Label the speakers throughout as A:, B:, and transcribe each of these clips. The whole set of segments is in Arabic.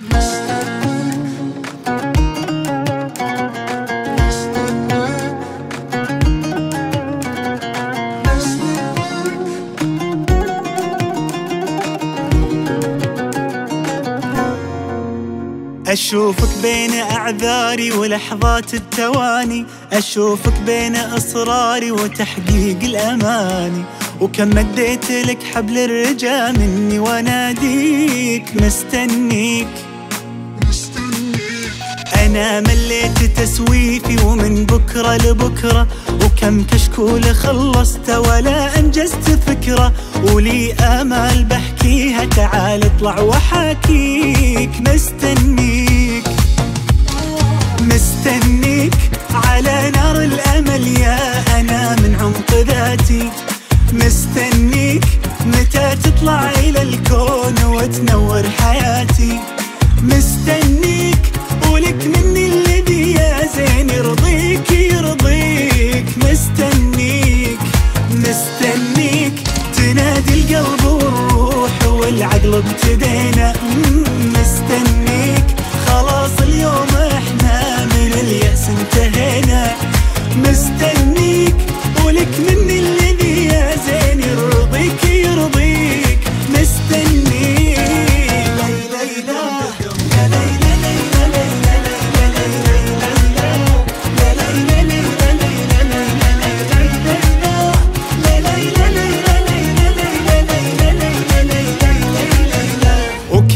A: أشوفك بين أعذاري ولحظات التواني. أشوفك بين إصراري وتحقيق الأماني. وكم مديت لك حبل الرجا مني وأناديك مستنيك. أنا مليت تسويفي ومن بكرة لبكرة وكم كشكول خلصت ولا أنجزت فكرة ولي آمال بحكيها تعال اطلع وحاكيك القلب والروح والعقل ابتدينا. مستنيك. خلاص اليوم إحنا من اليأس انتهينا.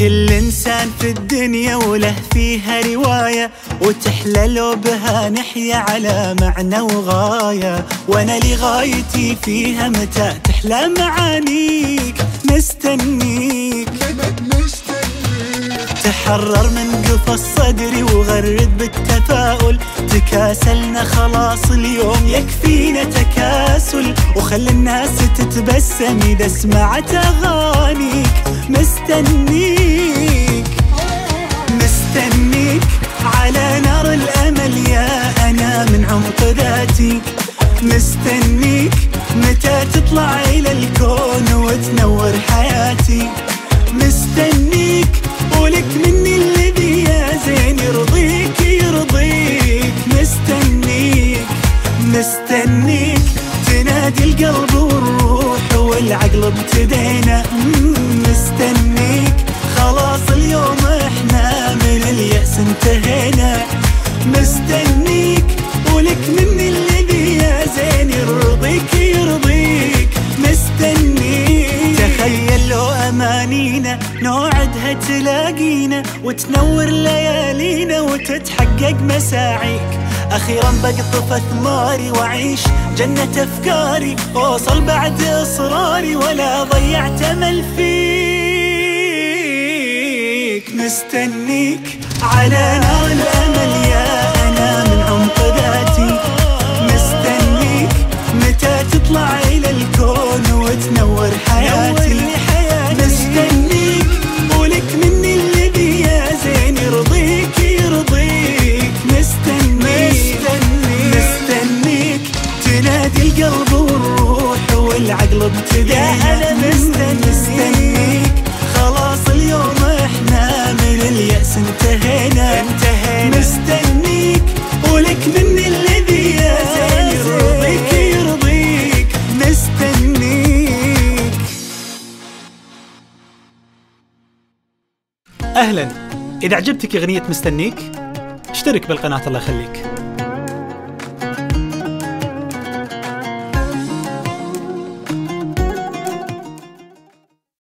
A: وكل إنسان في الدنيا وله فيها رواية وتحلى لو بها نحيا على معنى وغاية. وأنا لغايتي فيها متى تحلى معانيك؟ مستنيك. تحرر من قفص صدري وغرد بالتفاؤل. تكاسلنا خلاص اليوم يكفينا تكاسل. وخلي الناس تتبسم إذا سمعت أغانيك. مستنيك مستنيك على نار الأمل يا أنا من عمق ذاتي. مستنيك متى تطلع إلى الكون وتنور حياتي. مستنيك ولك مني الذي يا زين يرضيك يرضيك. مستنيك مستنيك تنادي القلب والروح والعقل ابتدينا. وتنور ليالينا وتتحقق مساعيك. أخيرا بقطف اثماري واعيش جنة أفكاري. واوصل بعد إصراري ولا ضيعت أمل فيك. مستنيك على نار الامل يا أنا من عمق ذاتي. مستنيك متى تطلع إلى الكون وتنور حياتي. أنا مستنيك. خلاص اليوم إحنا من اليأس انتهينا. انتهينا. مستنيك ولك مني الذي يا يرضيك يرضيك. مستنيك.
B: أهلا. إذا عجبتك أغنية مستنيك اشترك بالقناة الله يخليك.